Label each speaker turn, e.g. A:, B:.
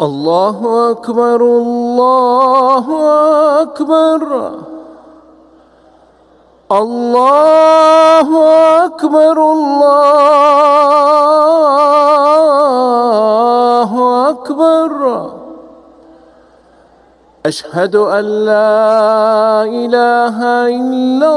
A: الله أكبر الله أكبر الله أكبر الله أكبر أشهد أن لا إله إلا